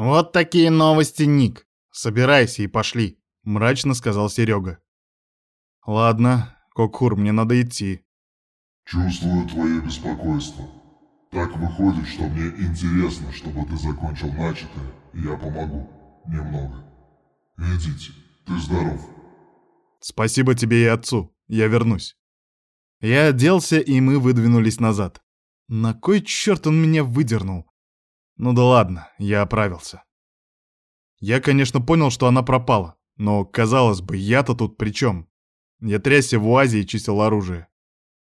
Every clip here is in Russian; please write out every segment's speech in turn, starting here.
«Вот такие новости, Ник. Собирайся и пошли», — мрачно сказал Серега. «Ладно, Кокхур, мне надо идти». «Чувствую твое беспокойство. Так выходит, что мне интересно, чтобы ты закончил начатое, и я помогу. Немного. Идите, ты здоров». «Спасибо тебе и отцу. Я вернусь». Я оделся, и мы выдвинулись назад. На кой черт он меня выдернул? Ну да ладно, я оправился. Я, конечно, понял, что она пропала, но, казалось бы, я-то тут при чем? Я трясся в УАЗе и чистил оружие.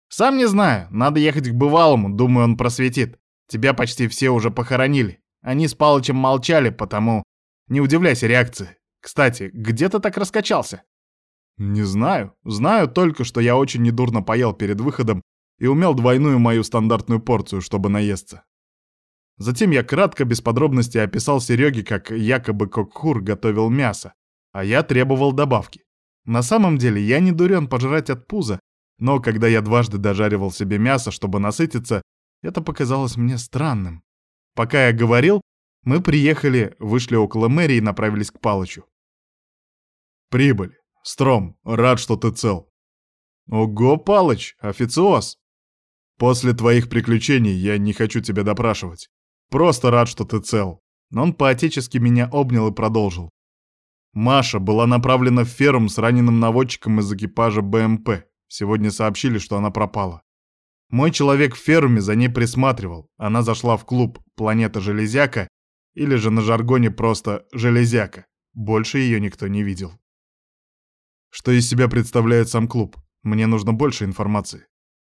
Сам не знаю, надо ехать к бывалому, думаю, он просветит. Тебя почти все уже похоронили. Они с Палычем молчали, потому не удивляйся реакции. Кстати, где ты так раскачался? Не знаю. Знаю только, что я очень недурно поел перед выходом и умел двойную мою стандартную порцию, чтобы наесться. Затем я кратко, без подробностей описал Сереге, как якобы Кокхур готовил мясо, а я требовал добавки. На самом деле я не дурен пожрать от пуза, но когда я дважды дожаривал себе мясо, чтобы насытиться, это показалось мне странным. Пока я говорил, мы приехали, вышли около мэрии и направились к Палычу. «Прибыль. Стром, рад, что ты цел». «Ого, Палыч, официоз!» «После твоих приключений я не хочу тебя допрашивать. Просто рад, что ты цел». Он поотечески меня обнял и продолжил. Маша была направлена в ферм с раненым наводчиком из экипажа БМП. Сегодня сообщили, что она пропала. Мой человек в ферме за ней присматривал. Она зашла в клуб «Планета Железяка» или же на жаргоне просто «Железяка». Больше ее никто не видел. Что из себя представляет сам клуб? Мне нужно больше информации.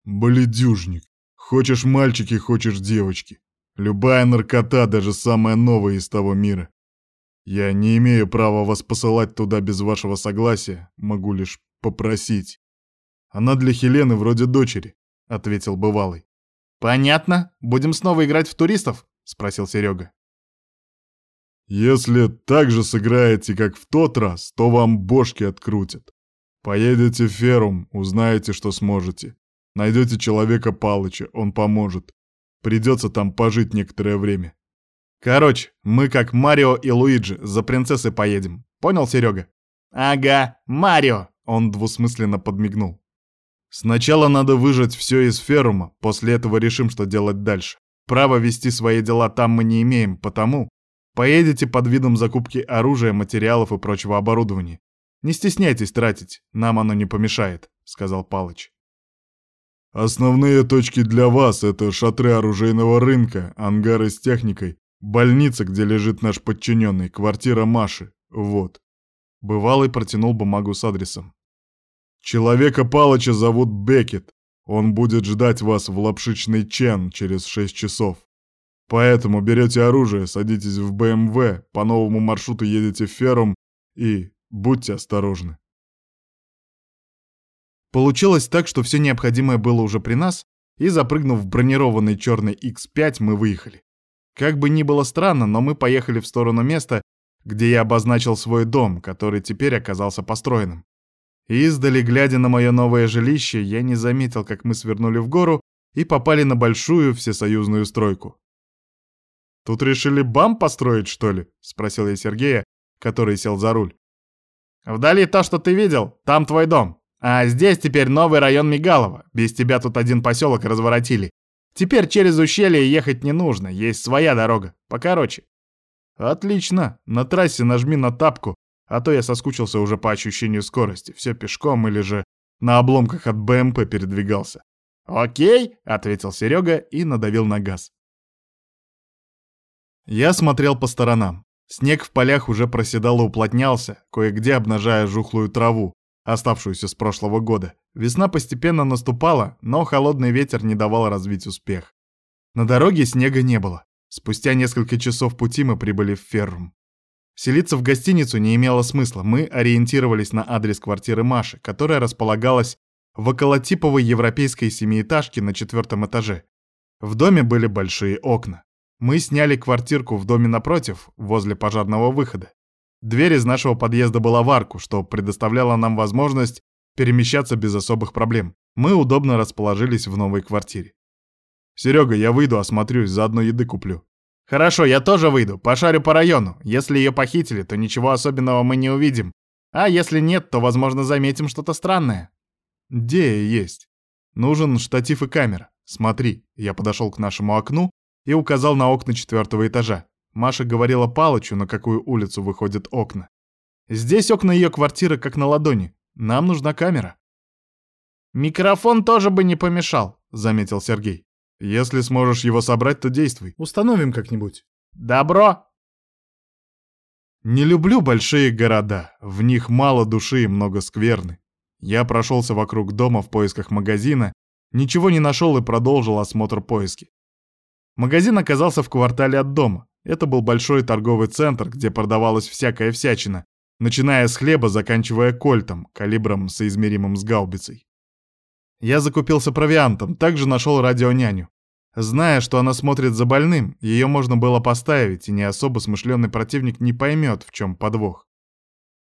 Бледюжник. Хочешь мальчики, хочешь девочки. Любая наркота, даже самая новая из того мира. Я не имею права вас посылать туда без вашего согласия, могу лишь попросить. Она для Хелены вроде дочери, ответил бывалый. Понятно. Будем снова играть в туристов? спросил Серега. Если так же сыграете, как в тот раз, то вам бошки открутят. Поедете в Ферум, узнаете, что сможете. Найдете человека Палыча, он поможет. Придется там пожить некоторое время. Короче, мы как Марио и Луиджи за принцессой поедем. Понял, Серега? Ага, Марио! Он двусмысленно подмигнул. Сначала надо выжать все из ферума, после этого решим, что делать дальше. Право вести свои дела там мы не имеем, потому поедете под видом закупки оружия, материалов и прочего оборудования. Не стесняйтесь тратить, нам оно не помешает, сказал Палыч. Основные точки для вас — это шатры оружейного рынка, ангары с техникой, больница, где лежит наш подчиненный, квартира Маши. Вот. Бывалый протянул бумагу с адресом. Человека Палыча зовут Бекет. Он будет ждать вас в лапшичный Чен через шесть часов. Поэтому берете оружие, садитесь в БМВ, по новому маршруту едете в Ферум и будьте осторожны. Получилось так, что все необходимое было уже при нас, и запрыгнув в бронированный черный X5, мы выехали. Как бы ни было странно, но мы поехали в сторону места, где я обозначил свой дом, который теперь оказался построенным. Издали, глядя на мое новое жилище, я не заметил, как мы свернули в гору и попали на большую всесоюзную стройку. «Тут решили бам построить, что ли?» — спросил я Сергея, который сел за руль. «Вдали то, что ты видел, там твой дом. А здесь теперь новый район Мигалова. Без тебя тут один поселок разворотили. Теперь через ущелье ехать не нужно, есть своя дорога, покороче». «Отлично, на трассе нажми на тапку, а то я соскучился уже по ощущению скорости, все пешком или же на обломках от БМП передвигался. «Окей», — ответил Серега и надавил на газ. Я смотрел по сторонам. Снег в полях уже проседал и уплотнялся, кое-где обнажая жухлую траву, оставшуюся с прошлого года. Весна постепенно наступала, но холодный ветер не давал развить успех. На дороге снега не было. Спустя несколько часов пути мы прибыли в Феррум. Селиться в гостиницу не имело смысла, мы ориентировались на адрес квартиры Маши, которая располагалась в околотиповой европейской семиэтажке на четвертом этаже. В доме были большие окна. Мы сняли квартирку в доме напротив, возле пожарного выхода. Дверь из нашего подъезда была в арку, что предоставляло нам возможность перемещаться без особых проблем. Мы удобно расположились в новой квартире. «Серега, я выйду, осмотрюсь, заодно еды куплю». Хорошо, я тоже выйду, пошарю по району. Если ее похитили, то ничего особенного мы не увидим. А если нет, то, возможно, заметим что-то странное. Идея есть. Нужен штатив и камера. Смотри, я подошел к нашему окну и указал на окна четвертого этажа. Маша говорила Палычу, на какую улицу выходят окна. Здесь окна ее квартиры как на ладони. Нам нужна камера. Микрофон тоже бы не помешал, заметил Сергей. Если сможешь его собрать, то действуй. Установим как-нибудь. Добро. Не люблю большие города. В них мало души и много скверны. Я прошелся вокруг дома в поисках магазина, ничего не нашел и продолжил осмотр поиски. Магазин оказался в квартале от дома. Это был большой торговый центр, где продавалась всякая всячина, начиная с хлеба, заканчивая кольтом, калибром соизмеримым с гаубицей. Я закупился провиантом, также нашел радионяню. Зная, что она смотрит за больным, ее можно было поставить, и не особо смышленый противник не поймет, в чем подвох.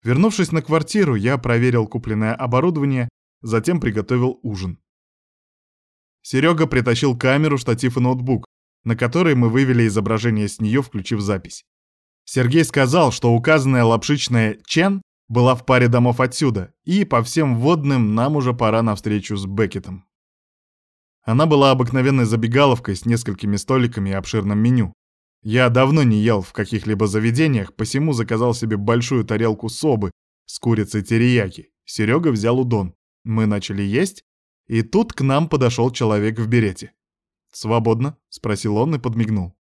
Вернувшись на квартиру, я проверил купленное оборудование, затем приготовил ужин. Серега притащил камеру, штатив и ноутбук, на который мы вывели изображение с нее, включив запись. Сергей сказал, что указанная лапшичная Чен была в паре домов отсюда, и по всем водным нам уже пора на встречу с Беккетом. Она была обыкновенной забегаловкой с несколькими столиками и обширным меню. Я давно не ел в каких-либо заведениях, посему заказал себе большую тарелку собы с курицей терияки. Серега взял удон. Мы начали есть, и тут к нам подошел человек в берете. «Свободно?» — спросил он и подмигнул.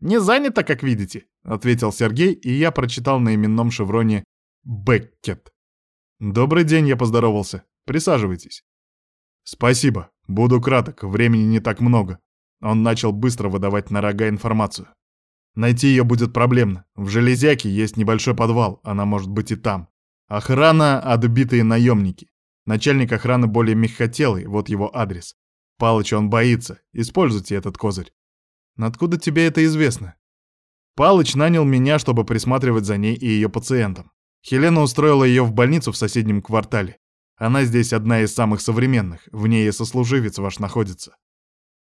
«Не занято, как видите», — ответил Сергей, и я прочитал на именном шевроне «Беккет». «Добрый день», — я поздоровался. «Присаживайтесь». «Спасибо. Буду краток, времени не так много». Он начал быстро выдавать на рога информацию. Найти ее будет проблемно. В железяке есть небольшой подвал, она может быть и там. Охрана — отбитые наемники. Начальник охраны более мягкотелый, вот его адрес. Палыч он боится, используйте этот козырь. Откуда тебе это известно? Палыч нанял меня, чтобы присматривать за ней и ее пациентом. Хелена устроила ее в больницу в соседнем квартале. Она здесь одна из самых современных, в ней и сослуживец ваш находится.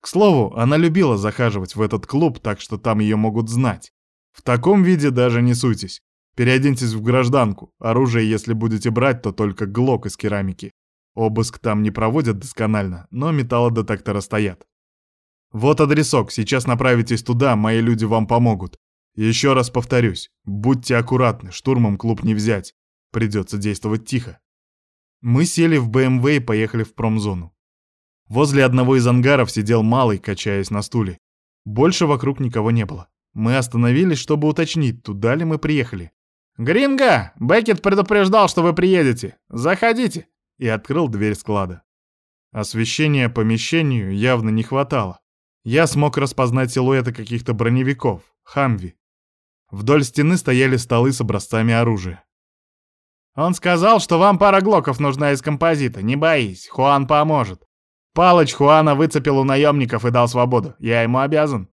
К слову, она любила захаживать в этот клуб, так что там ее могут знать. В таком виде даже не суйтесь. Переоденьтесь в гражданку. Оружие, если будете брать, то только глок из керамики. Обыск там не проводят досконально, но металлодетекторы стоят. Вот адресок, сейчас направитесь туда, мои люди вам помогут. Еще раз повторюсь, будьте аккуратны, штурмом клуб не взять. Придется действовать тихо. Мы сели в БМВ и поехали в промзону. Возле одного из ангаров сидел малый, качаясь на стуле. Больше вокруг никого не было. Мы остановились, чтобы уточнить, туда ли мы приехали. «Гринго! Беккет предупреждал, что вы приедете. Заходите!» И открыл дверь склада. Освещения помещению явно не хватало. Я смог распознать силуэты каких-то броневиков, хамви. Вдоль стены стояли столы с образцами оружия. «Он сказал, что вам пара глоков нужна из композита. Не боись, Хуан поможет. Палыч Хуана выцепил у наемников и дал свободу. Я ему обязан.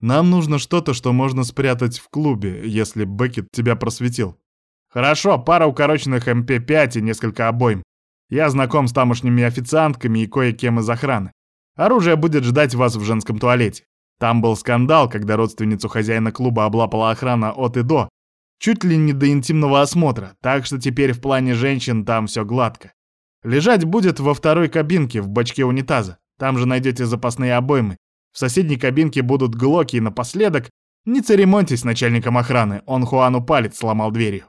Нам нужно что-то, что можно спрятать в клубе, если Беккет тебя просветил. Хорошо, пара укороченных МП-5 и несколько обойм. Я знаком с тамошними официантками и кое-кем из охраны. Оружие будет ждать вас в женском туалете. Там был скандал, когда родственницу хозяина клуба облапала охрана от и до, чуть ли не до интимного осмотра, так что теперь в плане женщин там все гладко. Лежать будет во второй кабинке в бачке унитаза. Там же найдете запасные обоймы. В соседней кабинке будут глоки и напоследок не церемоньтесь с начальником охраны, он Хуану палец сломал дверью.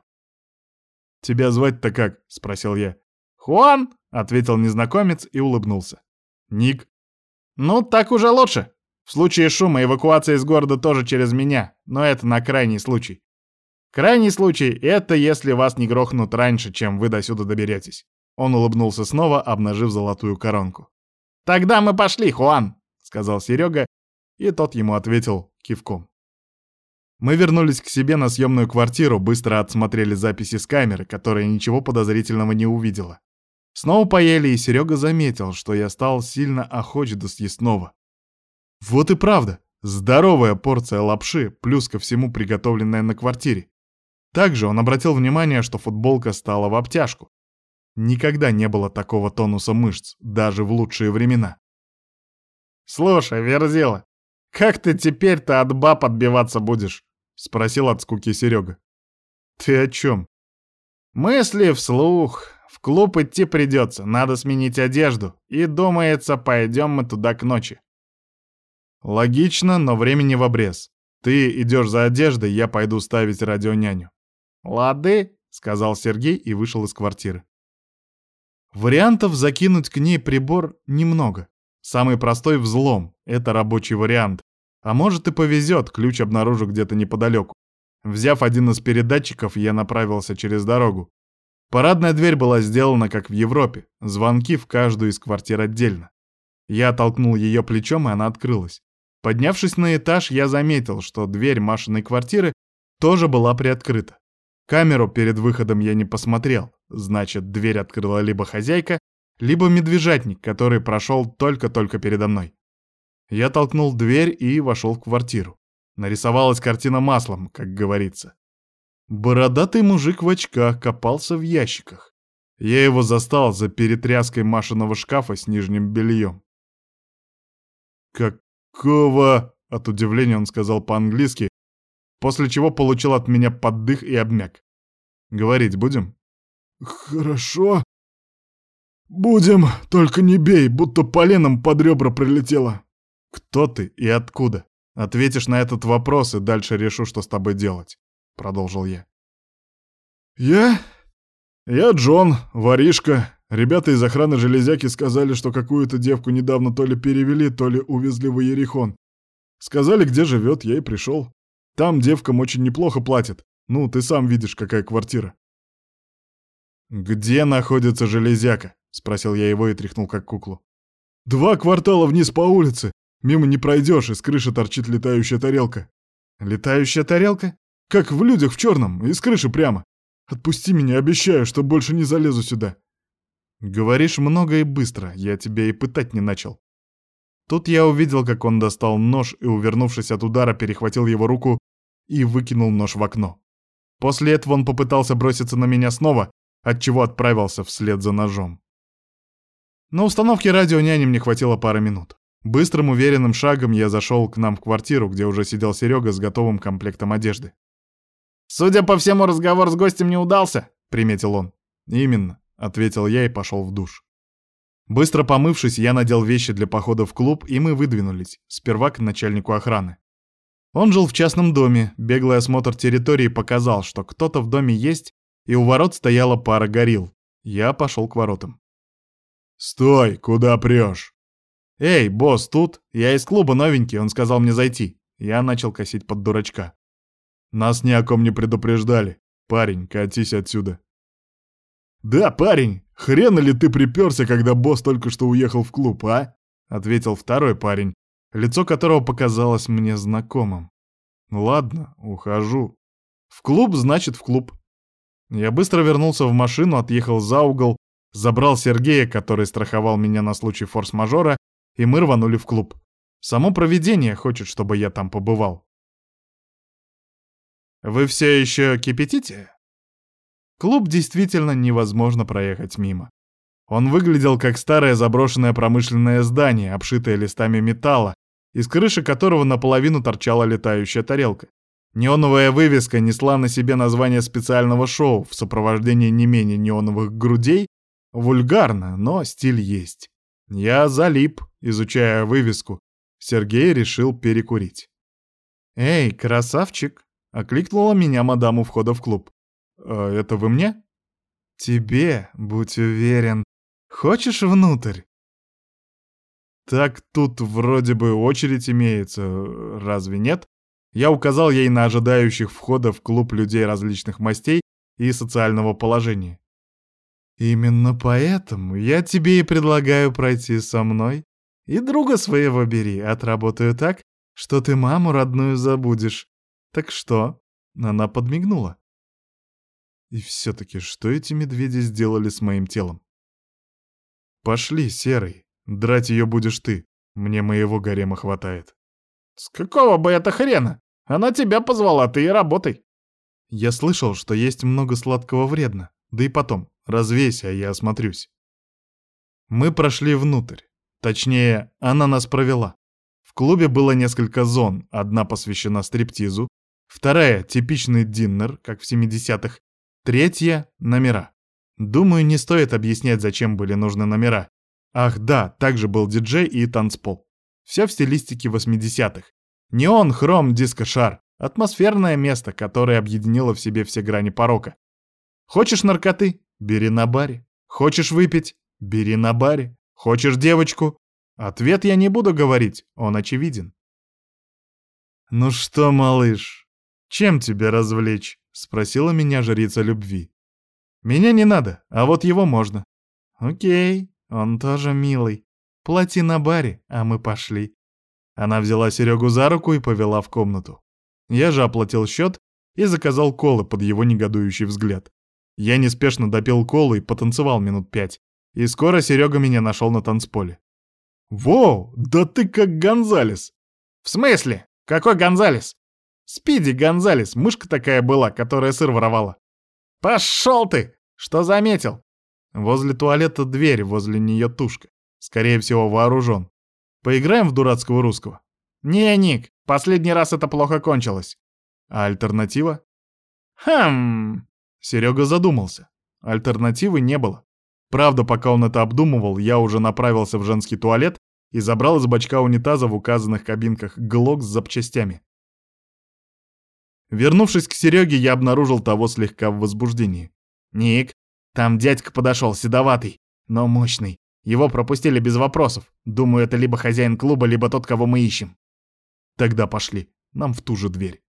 «Тебя звать-то как?» — спросил я. «Хуан!» — ответил незнакомец и улыбнулся. «Ник?» «Ну, так уже лучше. В случае шума эвакуация из города тоже через меня, но это на крайний случай. Крайний случай — это если вас не грохнут раньше, чем вы до сюда доберетесь. Он улыбнулся снова, обнажив золотую коронку. «Тогда мы пошли, Хуан!» — сказал Серега, и тот ему ответил кивком. Мы вернулись к себе на съемную квартиру, быстро отсмотрели записи с камеры, которая ничего подозрительного не увидела. Снова поели, и Серега заметил, что я стал сильно охоч до съестного. Вот и правда, здоровая порция лапши, плюс ко всему приготовленная на квартире. Также он обратил внимание, что футболка стала в обтяжку. Никогда не было такого тонуса мышц, даже в лучшие времена. «Слушай, Верзила, Как ты теперь-то от баб отбиваться будешь?» — спросил от скуки Серега. «Ты о чем?» «Мысли вслух. В клуб идти придется, надо сменить одежду. И, думается, пойдем мы туда к ночи». «Логично, но времени в обрез. Ты идешь за одеждой, я пойду ставить радионяню». «Лады», — сказал Сергей и вышел из квартиры. Вариантов закинуть к ней прибор немного. Самый простой — взлом, это рабочий вариант. А может и повезет, ключ обнаружу где-то неподалеку. Взяв один из передатчиков, я направился через дорогу. Парадная дверь была сделана, как в Европе, звонки в каждую из квартир отдельно. Я толкнул ее плечом, и она открылась. Поднявшись на этаж, я заметил, что дверь Машиной квартиры тоже была приоткрыта. Камеру перед выходом я не посмотрел, значит, дверь открыла либо хозяйка, либо медвежатник, который прошел только-только передо мной. Я толкнул дверь и вошел в квартиру. Нарисовалась картина маслом, как говорится. Бородатый мужик в очках копался в ящиках. Я его застал за перетряской машиного шкафа с нижним бельем. «Какого?» — от удивления он сказал по-английски, после чего получил от меня поддых и обмяк. «Говорить будем?» «Хорошо. Будем, только не бей, будто поленом под ребра прилетело». «Кто ты и откуда? Ответишь на этот вопрос, и дальше решу, что с тобой делать», — продолжил я. «Я? Я Джон, воришка. Ребята из охраны железяки сказали, что какую-то девку недавно то ли перевели, то ли увезли в Иерихон. Сказали, где живет, я и пришел. Там девкам очень неплохо платят. Ну, ты сам видишь, какая квартира. «Где находится железяка?» — спросил я его и тряхнул как куклу. «Два квартала вниз по улице. Мимо не пройдешь, из крыши торчит летающая тарелка». «Летающая тарелка?» «Как в людях в черном, из крыши прямо. Отпусти меня, обещаю, что больше не залезу сюда». «Говоришь много и быстро, я тебя и пытать не начал». Тут я увидел, как он достал нож и, увернувшись от удара, перехватил его руку и выкинул нож в окно. После этого он попытался броситься на меня снова, отчего отправился вслед за ножом. На установке радио няни мне хватило пары минут. Быстрым уверенным шагом я зашел к нам в квартиру, где уже сидел Серега с готовым комплектом одежды. «Судя по всему, разговор с гостем не удался», — приметил он. «Именно», — ответил я и пошел в душ. Быстро помывшись, я надел вещи для похода в клуб, и мы выдвинулись, сперва к начальнику охраны. Он жил в частном доме, беглый осмотр территории показал, что кто-то в доме есть, и у ворот стояла пара горил. Я пошел к воротам. «Стой, куда прешь?» «Эй, босс, тут? Я из клуба новенький, он сказал мне зайти». Я начал косить под дурачка. «Нас ни о ком не предупреждали. Парень, катись отсюда». «Да, парень, хрен ли ты приперся, когда босс только что уехал в клуб, а?» — ответил второй парень, лицо которого показалось мне знакомым. Ладно, ухожу. В клуб, значит, в клуб. Я быстро вернулся в машину, отъехал за угол, забрал Сергея, который страховал меня на случай форс-мажора, и мы рванули в клуб. Само провидение хочет, чтобы я там побывал. Вы все еще кипятите? Клуб действительно невозможно проехать мимо. Он выглядел как старое заброшенное промышленное здание, обшитое листами металла, из крыши которого наполовину торчала летающая тарелка. Неоновая вывеска несла на себе название специального шоу в сопровождении не менее неоновых грудей. Вульгарно, но стиль есть. Я залип, изучая вывеску. Сергей решил перекурить. «Эй, красавчик!» — окликнула меня мадам у входа в клуб. «Э, «Это вы мне?» «Тебе, будь уверен. Хочешь внутрь?» Так тут вроде бы очередь имеется, разве нет? Я указал ей на ожидающих входа в клуб людей различных мастей и социального положения. Именно поэтому я тебе и предлагаю пройти со мной. И друга своего бери, отработаю так, что ты маму родную забудешь. Так что? Она подмигнула. И все-таки что эти медведи сделали с моим телом? Пошли, Серый. Драть ее будешь ты. Мне моего гарема хватает. С какого бы это хрена? Она тебя позвала, ты и работай. Я слышал, что есть много сладкого вредно. Да и потом, развейся, а я осмотрюсь. Мы прошли внутрь. Точнее, она нас провела. В клубе было несколько зон, одна посвящена стриптизу, вторая — типичный диннер, как в 70-х, третья — номера. Думаю, не стоит объяснять, зачем были нужны номера. Ах да, также был диджей и танцпол. Все в стилистике 80-х. Неон, хром, диско-шар. Атмосферное место, которое объединило в себе все грани порока. Хочешь наркоты? Бери на баре. Хочешь выпить? Бери на баре. Хочешь девочку? Ответ я не буду говорить, он очевиден. «Ну что, малыш, чем тебя развлечь?» — спросила меня жрица любви. «Меня не надо, а вот его можно». «Окей, он тоже милый. Плати на баре, а мы пошли». Она взяла Серегу за руку и повела в комнату. Я же оплатил счет и заказал колы под его негодующий взгляд. Я неспешно допил колу и потанцевал минут пять. И скоро Серега меня нашел на танцполе. «Воу, да ты как Гонзалес!» «В смысле? Какой Гонзалес?» «Спиди Гонзалес, мышка такая была, которая сыр воровала». «Пошел ты! Что заметил?» Возле туалета дверь, возле нее тушка. Скорее всего, вооружен. Поиграем в дурацкого русского? Не, Ник, последний раз это плохо кончилось. А альтернатива? Хм... Серега задумался. Альтернативы не было. Правда, пока он это обдумывал, я уже направился в женский туалет и забрал из бачка унитаза в указанных кабинках глок с запчастями. Вернувшись к Сереге, я обнаружил того слегка в возбуждении. «Ник, там дядька подошел, седоватый, но мощный. Его пропустили без вопросов. Думаю, это либо хозяин клуба, либо тот, кого мы ищем». «Тогда пошли. Нам в ту же дверь».